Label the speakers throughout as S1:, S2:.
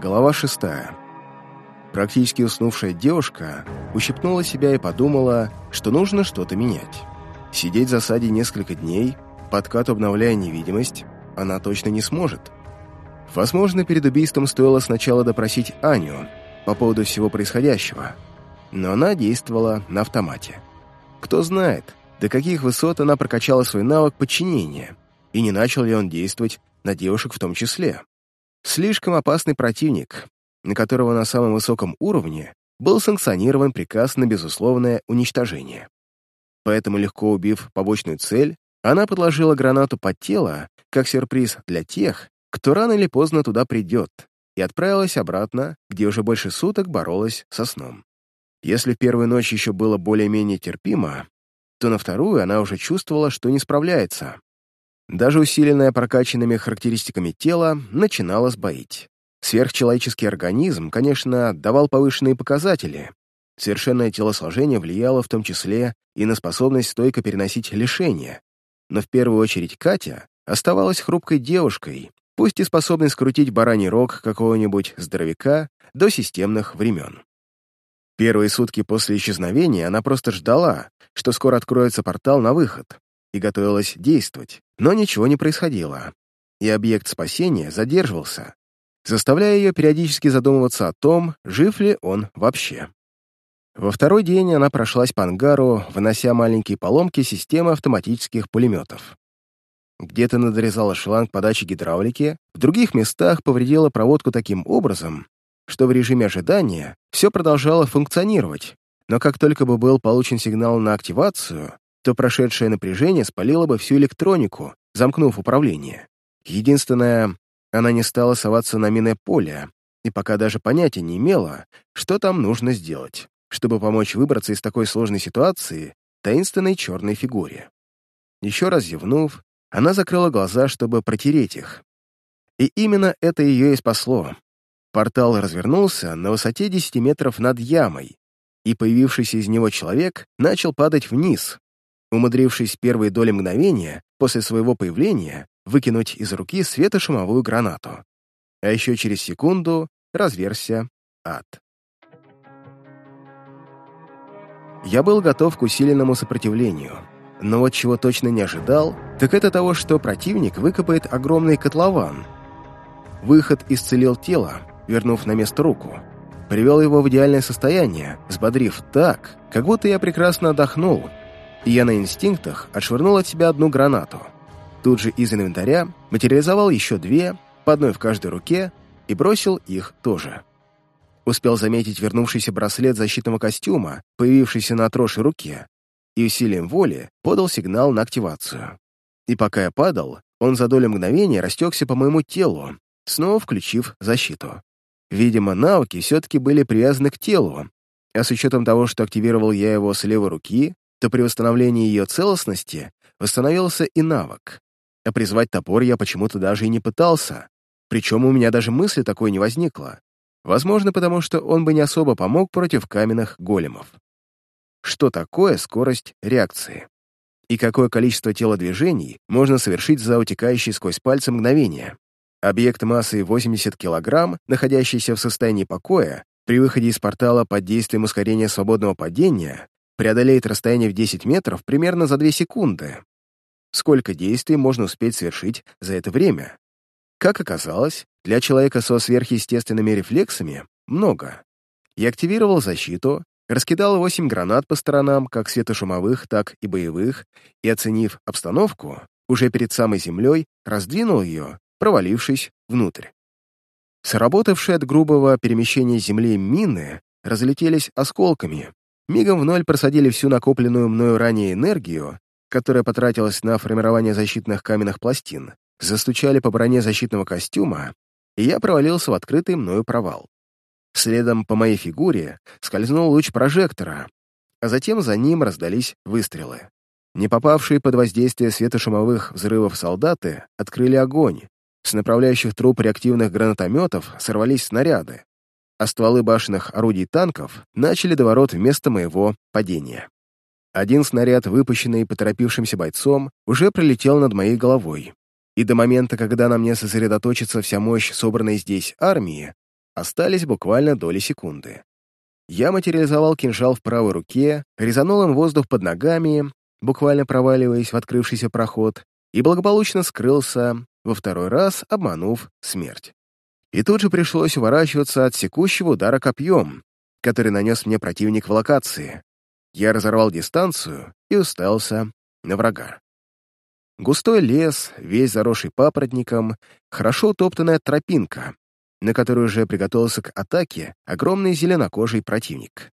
S1: Глава шестая. Практически уснувшая девушка ущипнула себя и подумала, что нужно что-то менять. Сидеть в засаде несколько дней, подкат обновляя невидимость, она точно не сможет. Возможно, перед убийством стоило сначала допросить Аню по поводу всего происходящего, но она действовала на автомате. Кто знает, до каких высот она прокачала свой навык подчинения, и не начал ли он действовать на девушек в том числе. Слишком опасный противник, на которого на самом высоком уровне был санкционирован приказ на безусловное уничтожение. Поэтому, легко убив побочную цель, она подложила гранату под тело, как сюрприз для тех, кто рано или поздно туда придет, и отправилась обратно, где уже больше суток боролась со сном. Если первую ночь еще было более-менее терпимо, то на вторую она уже чувствовала, что не справляется. Даже усиленная прокачанными характеристиками тела начинала сбоить. Сверхчеловеческий организм, конечно, давал повышенные показатели. Совершенное телосложение влияло в том числе и на способность стойко переносить лишения. Но в первую очередь Катя оставалась хрупкой девушкой, пусть и способной скрутить бараний рог какого-нибудь здоровяка до системных времен. Первые сутки после исчезновения она просто ждала, что скоро откроется портал на выход, и готовилась действовать, но ничего не происходило, и объект спасения задерживался, заставляя ее периодически задумываться о том, жив ли он вообще. Во второй день она прошлась по ангару, вынося маленькие поломки системы автоматических пулеметов. Где-то надрезала шланг подачи гидравлики, в других местах повредила проводку таким образом, что в режиме ожидания все продолжало функционировать, но как только бы был получен сигнал на активацию, то прошедшее напряжение спалило бы всю электронику, замкнув управление. Единственное, она не стала соваться на минное поле, и пока даже понятия не имела, что там нужно сделать, чтобы помочь выбраться из такой сложной ситуации таинственной черной фигуре. Еще раз зевнув, она закрыла глаза, чтобы протереть их. И именно это ее и спасло. Портал развернулся на высоте 10 метров над ямой, и появившийся из него человек начал падать вниз, умудрившись первые доли мгновения после своего появления выкинуть из руки светошумовую гранату. А еще через секунду разверся ад. Я был готов к усиленному сопротивлению, но вот чего точно не ожидал, так это того, что противник выкопает огромный котлован. Выход исцелил тело, вернув на место руку. Привел его в идеальное состояние, взбодрив так, как будто я прекрасно отдохнул, и я на инстинктах отшвырнул от себя одну гранату — Тут же из инвентаря материализовал еще две, по одной в каждой руке, и бросил их тоже. Успел заметить вернувшийся браслет защитного костюма, появившийся на отросшей руке, и усилием воли подал сигнал на активацию. И пока я падал, он за долю мгновения растекся по моему телу, снова включив защиту. Видимо, навыки все-таки были привязаны к телу, а с учетом того, что активировал я его с левой руки, то при восстановлении ее целостности восстановился и навык а призвать топор я почему-то даже и не пытался, причем у меня даже мысли такой не возникло. Возможно, потому что он бы не особо помог против каменных големов. Что такое скорость реакции? И какое количество телодвижений можно совершить за утекающие сквозь пальцы мгновения? Объект массой 80 кг, находящийся в состоянии покоя, при выходе из портала под действием ускорения свободного падения, преодолеет расстояние в 10 метров примерно за 2 секунды, сколько действий можно успеть совершить за это время. Как оказалось, для человека со сверхъестественными рефлексами много. Я активировал защиту, раскидал 8 гранат по сторонам, как светошумовых, так и боевых, и, оценив обстановку, уже перед самой землей раздвинул ее, провалившись внутрь. Сработавшие от грубого перемещения земли мины разлетелись осколками, мигом в ноль просадили всю накопленную мною ранее энергию которая потратилась на формирование защитных каменных пластин, застучали по броне защитного костюма, и я провалился в открытый мною провал. Следом по моей фигуре скользнул луч прожектора, а затем за ним раздались выстрелы. Не попавшие под воздействие светошумовых взрывов солдаты открыли огонь, с направляющих труп реактивных гранатометов сорвались снаряды, а стволы башенных орудий танков начали доворот вместо моего падения. Один снаряд, выпущенный поторопившимся бойцом, уже пролетел над моей головой. И до момента, когда на мне сосредоточится вся мощь собранной здесь армии, остались буквально доли секунды. Я материализовал кинжал в правой руке, резанул им воздух под ногами, буквально проваливаясь в открывшийся проход, и благополучно скрылся, во второй раз обманув смерть. И тут же пришлось уворачиваться от секущего удара копьем, который нанес мне противник в локации. Я разорвал дистанцию и уставился на врага. Густой лес, весь заросший папоротником, хорошо утоптанная тропинка, на которой уже приготовился к атаке огромный зеленокожий противник.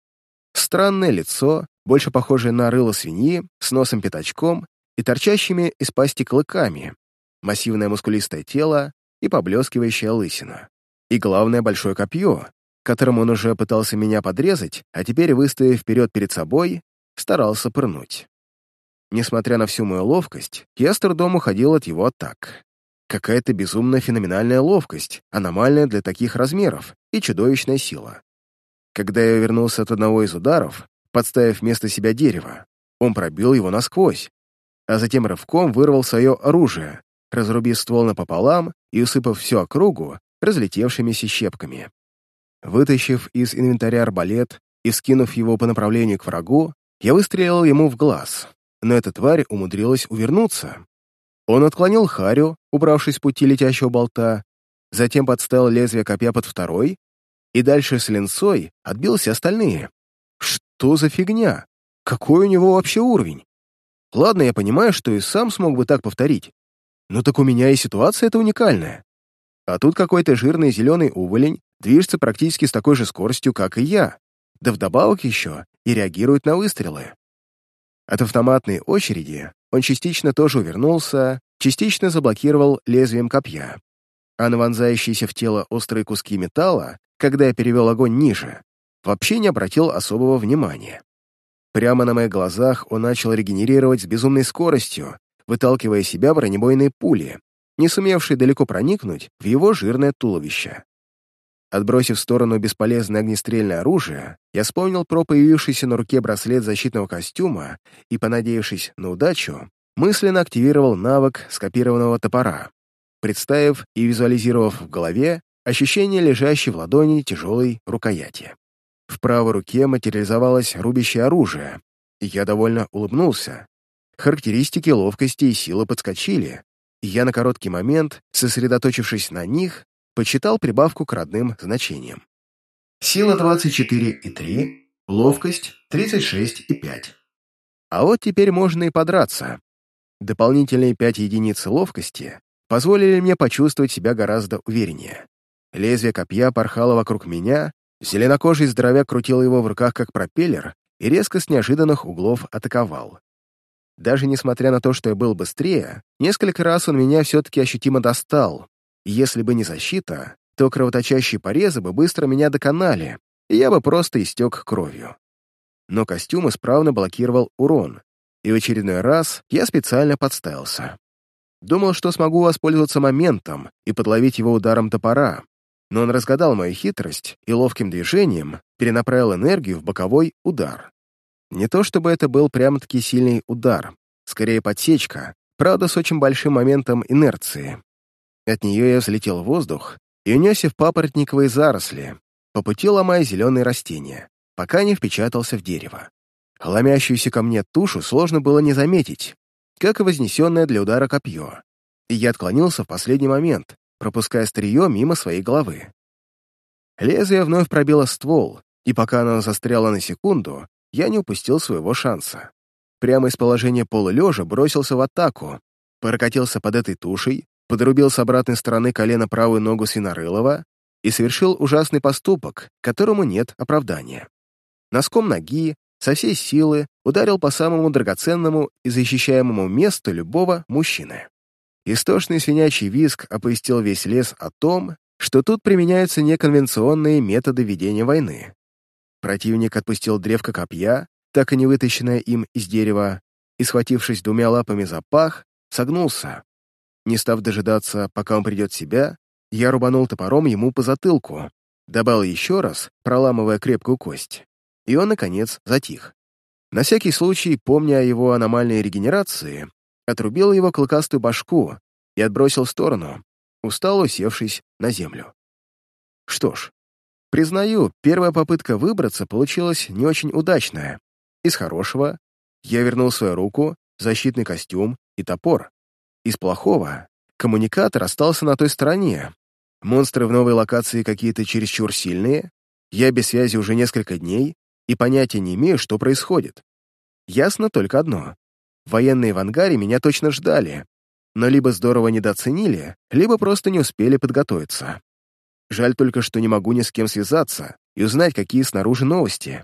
S1: Странное лицо, больше похожее на рыло свиньи, с носом-пятачком и торчащими из пасти клыками, массивное мускулистое тело и поблескивающая лысина. И главное, большое копье, которым он уже пытался меня подрезать, а теперь, выставив вперед перед собой, старался пырнуть. Несмотря на всю мою ловкость, я с трудом уходил от его атак. Какая-то безумная феноменальная ловкость, аномальная для таких размеров, и чудовищная сила. Когда я вернулся от одного из ударов, подставив вместо себя дерево, он пробил его насквозь, а затем рывком вырвал свое оружие, разрубив ствол напополам и усыпав всю округу разлетевшимися щепками. Вытащив из инвентаря арбалет и скинув его по направлению к врагу, я выстрелил ему в глаз, но эта тварь умудрилась увернуться, он отклонил Харю, убравшись с пути летящего болта, затем подставил лезвие копья под второй, и дальше с линцой отбил все остальные. Что за фигня? Какой у него вообще уровень? Ладно, я понимаю, что и сам смог бы так повторить. Но так у меня и ситуация эта уникальная. А тут какой-то жирный зеленый уволень движется практически с такой же скоростью, как и я, да вдобавок еще и реагирует на выстрелы. От автоматной очереди он частично тоже увернулся, частично заблокировал лезвием копья, а на вонзающиеся в тело острые куски металла, когда я перевел огонь ниже, вообще не обратил особого внимания. Прямо на моих глазах он начал регенерировать с безумной скоростью, выталкивая себя бронебойные пули, не сумевшие далеко проникнуть в его жирное туловище. Отбросив в сторону бесполезное огнестрельное оружие, я вспомнил про появившийся на руке браслет защитного костюма и, понадеявшись на удачу, мысленно активировал навык скопированного топора, представив и визуализировав в голове ощущение лежащей в ладони тяжелой рукояти. В правой руке материализовалось рубящее оружие, и я довольно улыбнулся. Характеристики ловкости и силы подскочили, и я на короткий момент, сосредоточившись на них, почитал прибавку к родным значениям. Сила 24,3, ловкость 36,5. А вот теперь можно и подраться. Дополнительные 5 единиц ловкости позволили мне почувствовать себя гораздо увереннее. Лезвие копья порхало вокруг меня, зеленокожий здоровяк крутил его в руках как пропеллер и резко с неожиданных углов атаковал. Даже несмотря на то, что я был быстрее, несколько раз он меня все-таки ощутимо достал, если бы не защита, то кровоточащие порезы бы быстро меня доконали, и я бы просто истек кровью. Но костюм исправно блокировал урон, и в очередной раз я специально подставился. Думал, что смогу воспользоваться моментом и подловить его ударом топора, но он разгадал мою хитрость и ловким движением перенаправил энергию в боковой удар. Не то чтобы это был прямо-таки сильный удар, скорее подсечка, правда, с очень большим моментом инерции. От нее я взлетел в воздух и унесся в папоротниковые заросли, по пути ломая зеленые растения, пока не впечатался в дерево. Ломящуюся ко мне тушу сложно было не заметить, как и вознесенное для удара копье, и я отклонился в последний момент, пропуская стрие мимо своей головы. Лезвие вновь пробило ствол, и пока оно застряло на секунду, я не упустил своего шанса. Прямо из положения полулежа бросился в атаку, прокатился под этой тушей, подрубил с обратной стороны колена правую ногу Свинорылова и совершил ужасный поступок, которому нет оправдания. Носком ноги со всей силы ударил по самому драгоценному и защищаемому месту любого мужчины. Истошный свинячий виск оповестил весь лес о том, что тут применяются неконвенционные методы ведения войны. Противник отпустил древко копья, так и не вытащенное им из дерева, и, схватившись двумя лапами за пах, согнулся, не став дожидаться, пока он придет в себя, я рубанул топором ему по затылку, добавил еще раз, проламывая крепкую кость, и он, наконец, затих. На всякий случай, помня о его аномальной регенерации, отрубил его клыкастую башку и отбросил в сторону, устало усевшись на землю. Что ж, Признаю, первая попытка выбраться получилась не очень удачная. Из хорошего я вернул свою руку, защитный костюм и топор. Из плохого коммуникатор остался на той стороне. Монстры в новой локации какие-то чересчур сильные, я без связи уже несколько дней и понятия не имею, что происходит. Ясно только одно. Военные в ангаре меня точно ждали, но либо здорово недооценили, либо просто не успели подготовиться. Жаль только, что не могу ни с кем связаться и узнать, какие снаружи новости.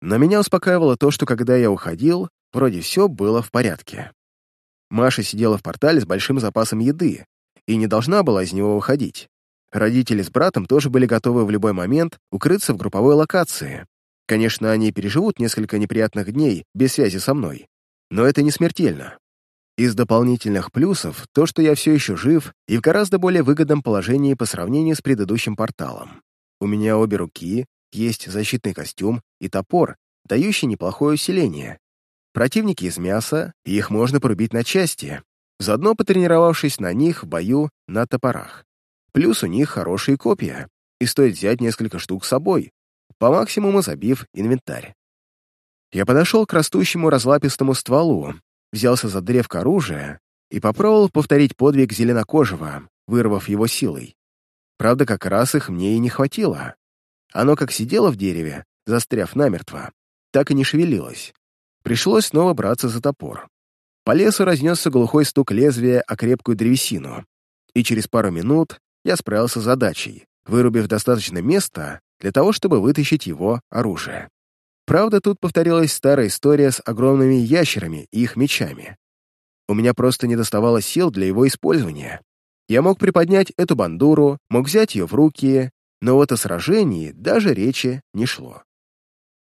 S1: Но меня успокаивало то, что когда я уходил, вроде все было в порядке. Маша сидела в портале с большим запасом еды и не должна была из него выходить. Родители с братом тоже были готовы в любой момент укрыться в групповой локации. Конечно, они переживут несколько неприятных дней без связи со мной, но это не смертельно. Из дополнительных плюсов то, что я все еще жив и в гораздо более выгодном положении по сравнению с предыдущим порталом. У меня обе руки, есть защитный костюм и топор, дающий неплохое усиление. Противники из мяса, и их можно порубить на части, заодно потренировавшись на них в бою на топорах. Плюс у них хорошие копья, и стоит взять несколько штук с собой, по максимуму забив инвентарь. Я подошел к растущему разлапистому стволу, взялся за древко оружия и попробовал повторить подвиг зеленокожего, вырвав его силой. Правда, как раз их мне и не хватило. Оно как сидело в дереве, застряв намертво, так и не шевелилось. Пришлось снова браться за топор. По лесу разнесся глухой стук лезвия о крепкую древесину, и через пару минут я справился с задачей, вырубив достаточно места для того, чтобы вытащить его оружие. Правда, тут повторилась старая история с огромными ящерами и их мечами. У меня просто не доставало сил для его использования. Я мог приподнять эту бандуру, мог взять ее в руки, но вот о сражении даже речи не шло.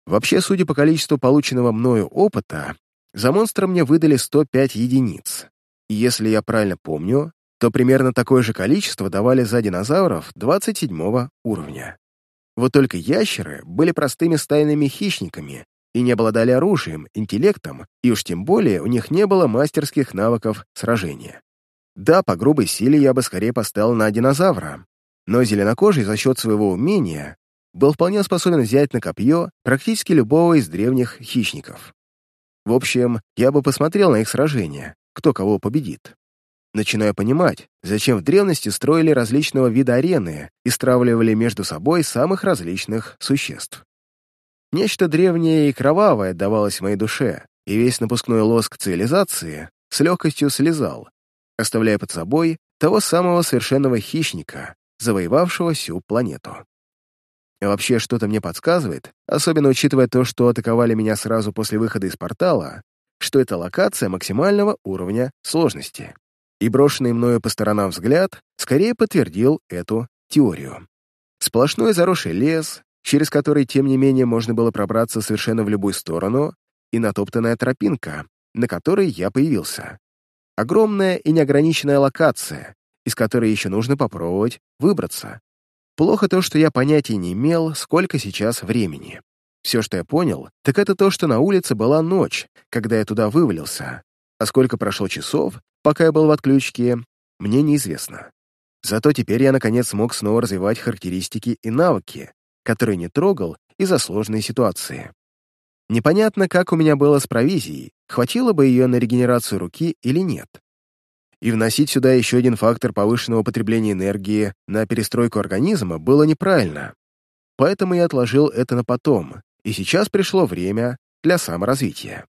S1: Вообще, судя по количеству полученного мною опыта, за монстра мне выдали 105 единиц. И если я правильно помню, то примерно такое же количество давали за динозавров 27 уровня. Вот только ящеры были простыми стайными хищниками и не обладали оружием, интеллектом, и уж тем более у них не было мастерских навыков сражения. Да, по грубой силе я бы скорее поставил на динозавра, но зеленокожий за счет своего умения был вполне способен взять на копье практически любого из древних хищников. В общем, я бы посмотрел на их сражение, кто кого победит. Начинаю понимать, зачем в древности строили различного вида арены и стравливали между собой самых различных существ. Нечто древнее и кровавое давалось моей душе, и весь напускной лоск цивилизации с легкостью слезал, оставляя под собой того самого совершенного хищника, завоевавшего всю планету. И вообще что-то мне подсказывает, особенно учитывая то, что атаковали меня сразу после выхода из портала, что это локация максимального уровня сложности и брошенный мною по сторонам взгляд скорее подтвердил эту теорию. Сплошной заросший лес, через который, тем не менее, можно было пробраться совершенно в любую сторону, и натоптанная тропинка, на которой я появился. Огромная и неограниченная локация, из которой еще нужно попробовать выбраться. Плохо то, что я понятия не имел, сколько сейчас времени. Все, что я понял, так это то, что на улице была ночь, когда я туда вывалился, а сколько прошло часов, пока я был в отключке, мне неизвестно. Зато теперь я, наконец, смог снова развивать характеристики и навыки, которые не трогал из-за сложной ситуации. Непонятно, как у меня было с провизией, хватило бы ее на регенерацию руки или нет. И вносить сюда еще один фактор повышенного потребления энергии на перестройку организма было неправильно. Поэтому я отложил это на потом, и сейчас пришло время для саморазвития.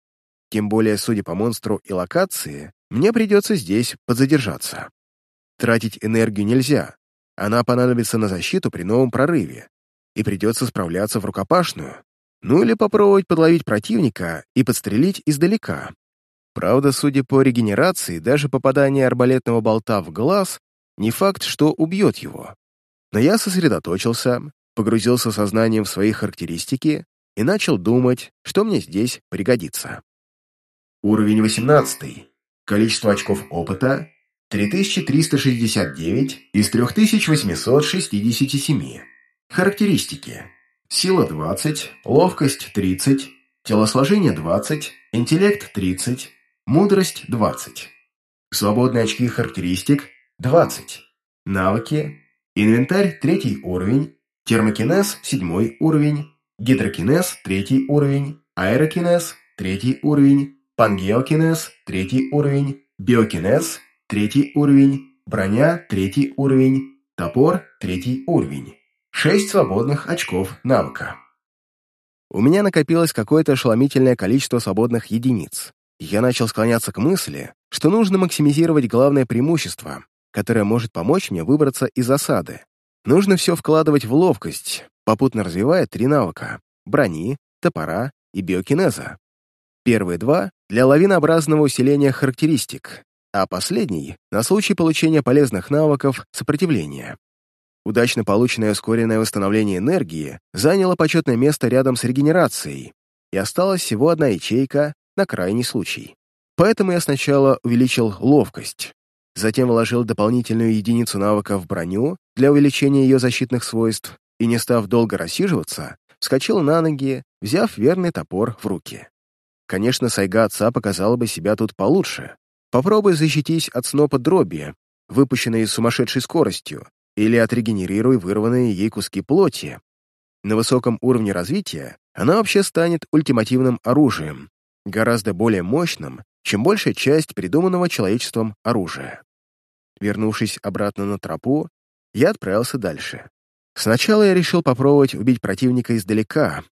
S1: Тем более, судя по монстру и локации, мне придется здесь подзадержаться. Тратить энергию нельзя, она понадобится на защиту при новом прорыве, и придется справляться в рукопашную, ну или попробовать подловить противника и подстрелить издалека. Правда, судя по регенерации, даже попадание арбалетного болта в глаз не факт, что убьет его. Но я сосредоточился, погрузился сознанием в свои характеристики и начал думать, что мне здесь пригодится. Уровень 18. Количество очков опыта 3369 из 3867. Характеристики. Сила 20, ловкость 30, телосложение 20, интеллект 30, мудрость 20. Свободные очки характеристик 20. Навыки. Инвентарь третий уровень, термокинез – седьмой уровень, гидрокинез – третий уровень, аэрокинез – третий уровень, пангеокинез – третий уровень, биокинез – третий уровень, броня – третий уровень, топор – третий уровень. Шесть свободных очков навыка. У меня накопилось какое-то ошеломительное количество свободных единиц. Я начал склоняться к мысли, что нужно максимизировать главное преимущество, которое может помочь мне выбраться из засады. Нужно все вкладывать в ловкость, попутно развивая три навыка — брони, топора и биокинеза. Первые два — для лавинообразного усиления характеристик, а последний — на случай получения полезных навыков сопротивления. Удачно полученное ускоренное восстановление энергии заняло почетное место рядом с регенерацией, и осталась всего одна ячейка на крайний случай. Поэтому я сначала увеличил ловкость, затем вложил дополнительную единицу навыка в броню для увеличения ее защитных свойств и, не став долго рассиживаться, вскочил на ноги, взяв верный топор в руки. Конечно, сайга отца показала бы себя тут получше. Попробуй защитись от снопа дроби, выпущенной с сумасшедшей скоростью, или отрегенерируй вырванные ей куски плоти. На высоком уровне развития она вообще станет ультимативным оружием, гораздо более мощным, чем большая часть придуманного человечеством оружия. Вернувшись обратно на тропу, я отправился дальше. Сначала я решил попробовать убить противника издалека,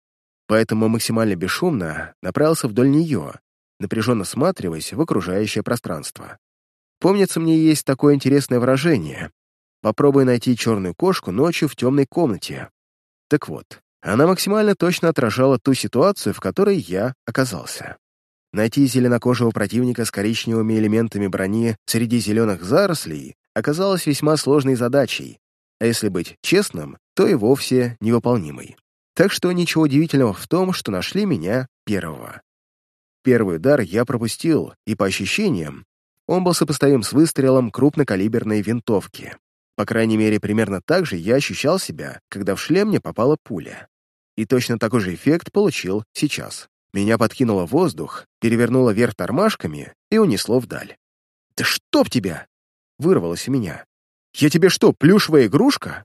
S1: поэтому максимально бесшумно направился вдоль нее, напряженно всматриваясь в окружающее пространство. Помнится, мне есть такое интересное выражение Попробуй найти черную кошку ночью в темной комнате. Так вот, она максимально точно отражала ту ситуацию, в которой я оказался. Найти зеленокожего противника с коричневыми элементами брони среди зеленых зарослей оказалось весьма сложной задачей, а если быть честным, то и вовсе невыполнимой. Так что ничего удивительного в том, что нашли меня первого. Первый удар я пропустил, и по ощущениям, он был сопоставим с выстрелом крупнокалиберной винтовки. По крайней мере, примерно так же я ощущал себя, когда в шлем мне попала пуля. И точно такой же эффект получил сейчас. Меня подкинуло воздух, перевернуло вверх тормашками и унесло вдаль. «Да чтоб тебя!» — вырвалось у меня. «Я тебе что, плюшевая игрушка?»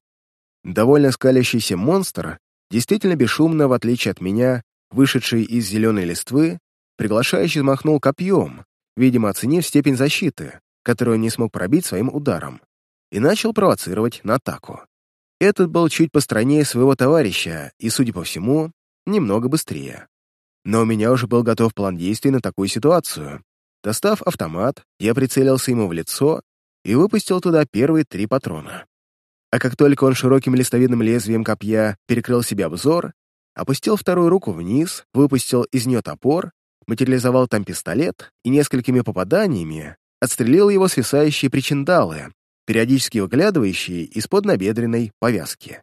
S1: Довольно скалящийся монстр, действительно бесшумно, в отличие от меня, вышедший из зеленой листвы, приглашающий махнул копьем, видимо, оценив степень защиты, которую не смог пробить своим ударом и начал провоцировать на атаку. Этот был чуть постранее своего товарища и, судя по всему, немного быстрее. Но у меня уже был готов план действий на такую ситуацию. Достав автомат, я прицелился ему в лицо и выпустил туда первые три патрона. А как только он широким листовидным лезвием копья перекрыл себе обзор, опустил вторую руку вниз, выпустил из нее топор, материализовал там пистолет и несколькими попаданиями отстрелил его свисающие причиндалы, периодически выглядывающие из-под набедренной повязки.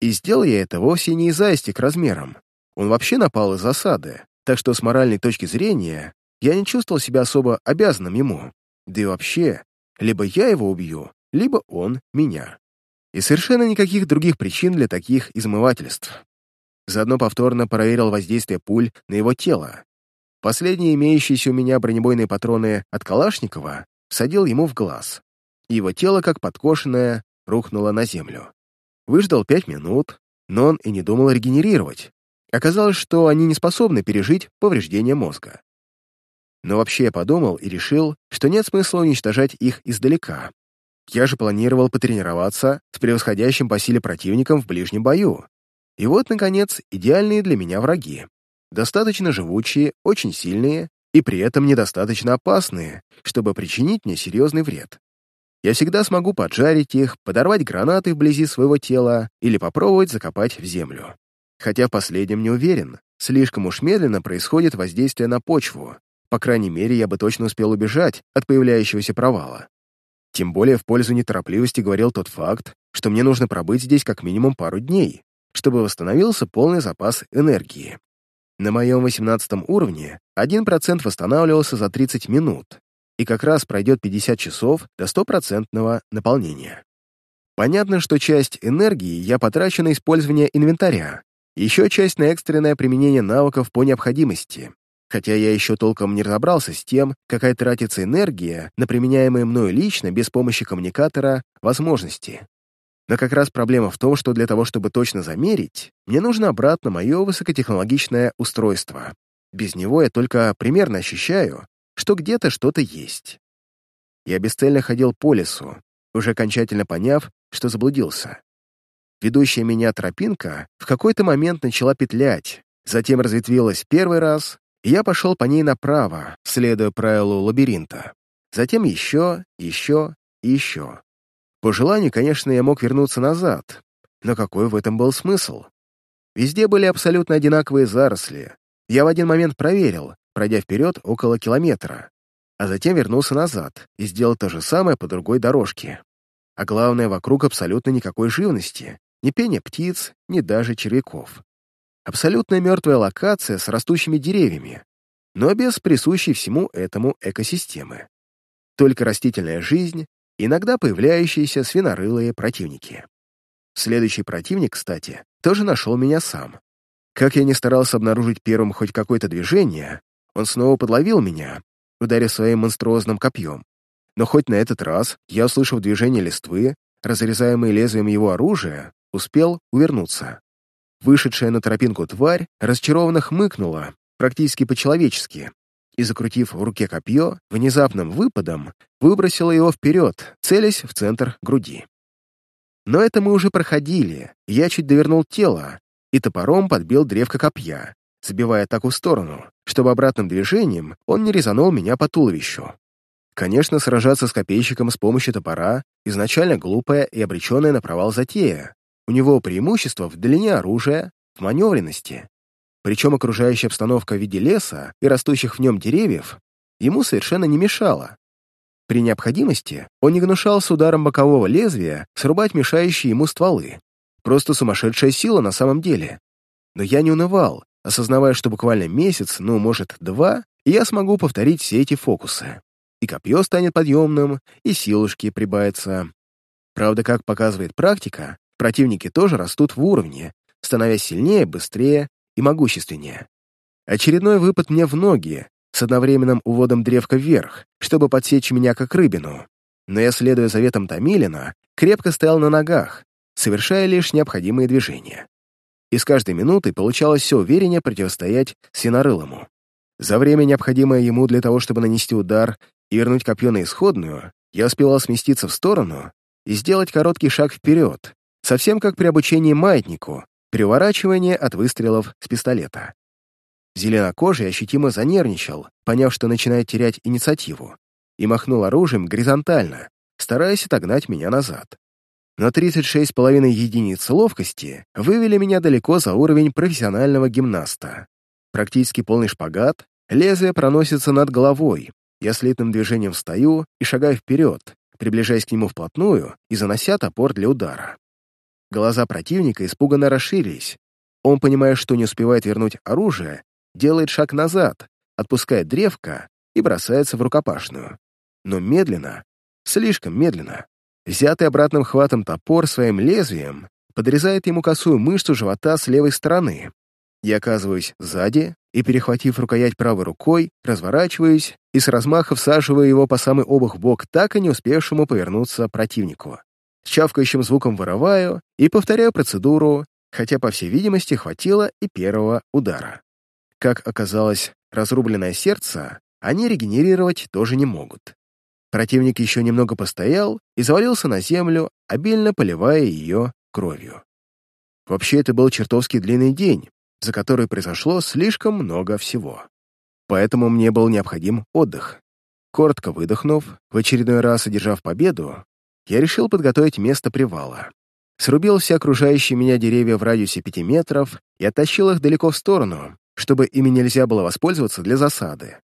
S1: И сделал я это вовсе не из-за к размерам. Он вообще напал из засады, так что с моральной точки зрения я не чувствовал себя особо обязанным ему. Да и вообще, либо я его убью, либо он меня. И совершенно никаких других причин для таких измывательств. Заодно повторно проверил воздействие пуль на его тело. Последние имеющиеся у меня бронебойные патроны от Калашникова садил ему в глаз и его тело, как подкошенное, рухнуло на землю. Выждал пять минут, но он и не думал регенерировать. Оказалось, что они не способны пережить повреждение мозга. Но вообще я подумал и решил, что нет смысла уничтожать их издалека. Я же планировал потренироваться с превосходящим по силе противником в ближнем бою. И вот, наконец, идеальные для меня враги. Достаточно живучие, очень сильные и при этом недостаточно опасные, чтобы причинить мне серьезный вред я всегда смогу поджарить их, подорвать гранаты вблизи своего тела или попробовать закопать в землю. Хотя в последнем не уверен, слишком уж медленно происходит воздействие на почву. По крайней мере, я бы точно успел убежать от появляющегося провала. Тем более в пользу неторопливости говорил тот факт, что мне нужно пробыть здесь как минимум пару дней, чтобы восстановился полный запас энергии. На моем 18 уровне 1% восстанавливался за 30 минут, и как раз пройдет 50 часов до стопроцентного наполнения. Понятно, что часть энергии я потрачу на использование инвентаря, еще часть на экстренное применение навыков по необходимости, хотя я еще толком не разобрался с тем, какая тратится энергия на применяемые мною лично без помощи коммуникатора возможности. Но как раз проблема в том, что для того, чтобы точно замерить, мне нужно обратно мое высокотехнологичное устройство. Без него я только примерно ощущаю, что где-то что-то есть. Я бесцельно ходил по лесу, уже окончательно поняв, что заблудился. Ведущая меня тропинка в какой-то момент начала петлять, затем разветвилась первый раз, я пошел по ней направо, следуя правилу лабиринта. Затем еще, еще и еще. По желанию, конечно, я мог вернуться назад, но какой в этом был смысл? Везде были абсолютно одинаковые заросли. Я в один момент проверил, пройдя вперед около километра, а затем вернулся назад и сделал то же самое по другой дорожке. А главное, вокруг абсолютно никакой живности, ни пения птиц, ни даже червяков. Абсолютно мертвая локация с растущими деревьями, но без присущей всему этому экосистемы. Только растительная жизнь, иногда появляющиеся свинорылые противники. Следующий противник, кстати, тоже нашел меня сам. Как я не старался обнаружить первым хоть какое-то движение, он снова подловил меня, ударив своим монструозным копьем. Но хоть на этот раз я, услышав движение листвы, разрезаемые лезвием его оружия, успел увернуться. Вышедшая на тропинку тварь разочарованно хмыкнула, практически по-человечески, и, закрутив в руке копье, внезапным выпадом выбросила его вперед, целясь в центр груди. Но это мы уже проходили, я чуть довернул тело и топором подбил древко копья, забивая атаку в сторону, чтобы обратным движением он не резанул меня по туловищу. Конечно, сражаться с копейщиком с помощью топора изначально глупая и обреченная на провал затея. У него преимущество в длине оружия, в маневренности. Причем окружающая обстановка в виде леса и растущих в нем деревьев ему совершенно не мешала. При необходимости он не гнушался ударом бокового лезвия срубать мешающие ему стволы. Просто сумасшедшая сила на самом деле. Но я не унывал, осознавая, что буквально месяц, ну, может, два, и я смогу повторить все эти фокусы. И копье станет подъемным, и силушки прибавятся. Правда, как показывает практика, противники тоже растут в уровне, становясь сильнее, быстрее и могущественнее. Очередной выпад мне в ноги, с одновременным уводом древка вверх, чтобы подсечь меня как рыбину. Но я, следуя заветам Томилина, крепко стоял на ногах, совершая лишь необходимые движения. И с каждой минутой получалось все увереннее противостоять Синорылому. За время, необходимое ему для того, чтобы нанести удар и вернуть копье на исходную, я успевал сместиться в сторону и сделать короткий шаг вперед, совсем как при обучении маятнику, переворачивание от выстрелов с пистолета. Зеленокожий ощутимо занервничал, поняв, что начинает терять инициативу, и махнул оружием горизонтально, стараясь отогнать меня назад. Но 36,5 единиц ловкости вывели меня далеко за уровень профессионального гимнаста. Практически полный шпагат, лезвие проносится над головой, я слитным движением встаю и шагаю вперед, приближаясь к нему вплотную и занося топор для удара. Глаза противника испуганно расширились. Он, понимая, что не успевает вернуть оружие, делает шаг назад, отпускает древко и бросается в рукопашную. Но медленно, слишком медленно. Взятый обратным хватом топор своим лезвием подрезает ему косую мышцу живота с левой стороны. Я оказываюсь сзади и, перехватив рукоять правой рукой, разворачиваюсь и с размаха всаживаю его по самый обух бок так и не успевшему повернуться противнику. С чавкающим звуком вырываю и повторяю процедуру, хотя, по всей видимости, хватило и первого удара. Как оказалось, разрубленное сердце они регенерировать тоже не могут. Противник еще немного постоял и завалился на землю, обильно поливая ее кровью. Вообще, это был чертовски длинный день, за который произошло слишком много всего. Поэтому мне был необходим отдых. Коротко выдохнув, в очередной раз одержав победу, я решил подготовить место привала. Срубил все окружающие меня деревья в радиусе пяти метров и оттащил их далеко в сторону, чтобы ими нельзя было воспользоваться для засады.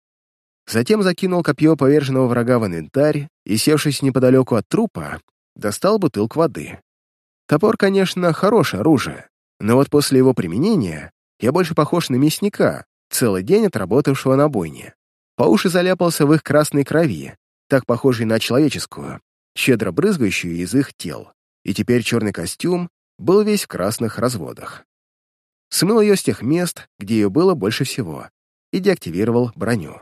S1: Затем закинул копье поверженного врага в инвентарь и, севшись неподалеку от трупа, достал бутылку воды. Топор, конечно, хорошее оружие, но вот после его применения я больше похож на мясника, целый день отработавшего на бойне. По уши заляпался в их красной крови, так похожей на человеческую, щедро брызгающую из их тел. И теперь черный костюм был весь в красных разводах смыл ее с тех мест, где ее было больше всего, и деактивировал броню.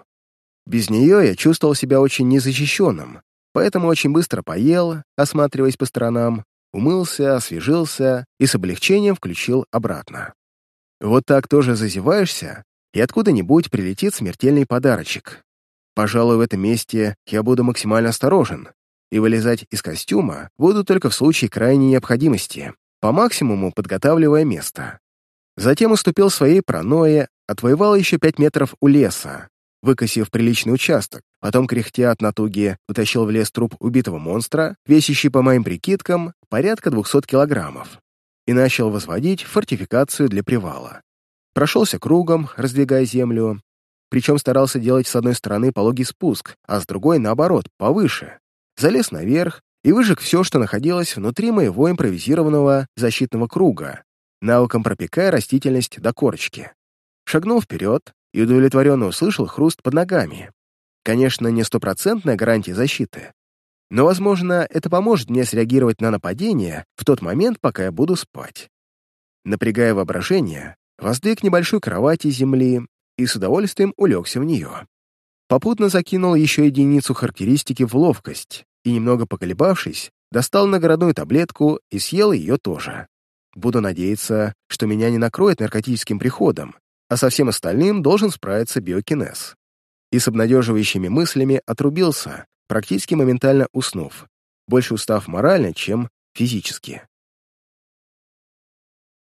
S1: Без нее я чувствовал себя очень незащищенным, поэтому очень быстро поел, осматриваясь по сторонам, умылся, освежился и с облегчением включил обратно. Вот так тоже зазеваешься, и откуда-нибудь прилетит смертельный подарочек. Пожалуй, в этом месте я буду максимально осторожен, и вылезать из костюма буду только в случае крайней необходимости, по максимуму подготавливая место. Затем уступил своей проное, отвоевал еще пять метров у леса, выкосив приличный участок, потом, кряхтя от натуги, утащил в лес труп убитого монстра, весящий, по моим прикидкам, порядка 200 килограммов, и начал возводить фортификацию для привала. Прошелся кругом, раздвигая землю, причем старался делать с одной стороны пологий спуск, а с другой, наоборот, повыше. Залез наверх и выжег все, что находилось внутри моего импровизированного защитного круга, навыком пропекая растительность до корочки. Шагнул вперед и удовлетворенно услышал хруст под ногами. Конечно, не стопроцентная гарантия защиты, но, возможно, это поможет мне среагировать на нападение в тот момент, пока я буду спать. Напрягая воображение, воздвиг небольшую кровать из земли и с удовольствием улегся в нее. Попутно закинул еще единицу характеристики в ловкость и, немного поколебавшись, достал наградную таблетку и съел ее тоже. Буду надеяться, что меня не накроет наркотическим приходом, а со всем остальным должен справиться биокинез. И с обнадеживающими мыслями отрубился, практически моментально уснув, больше устав морально, чем физически.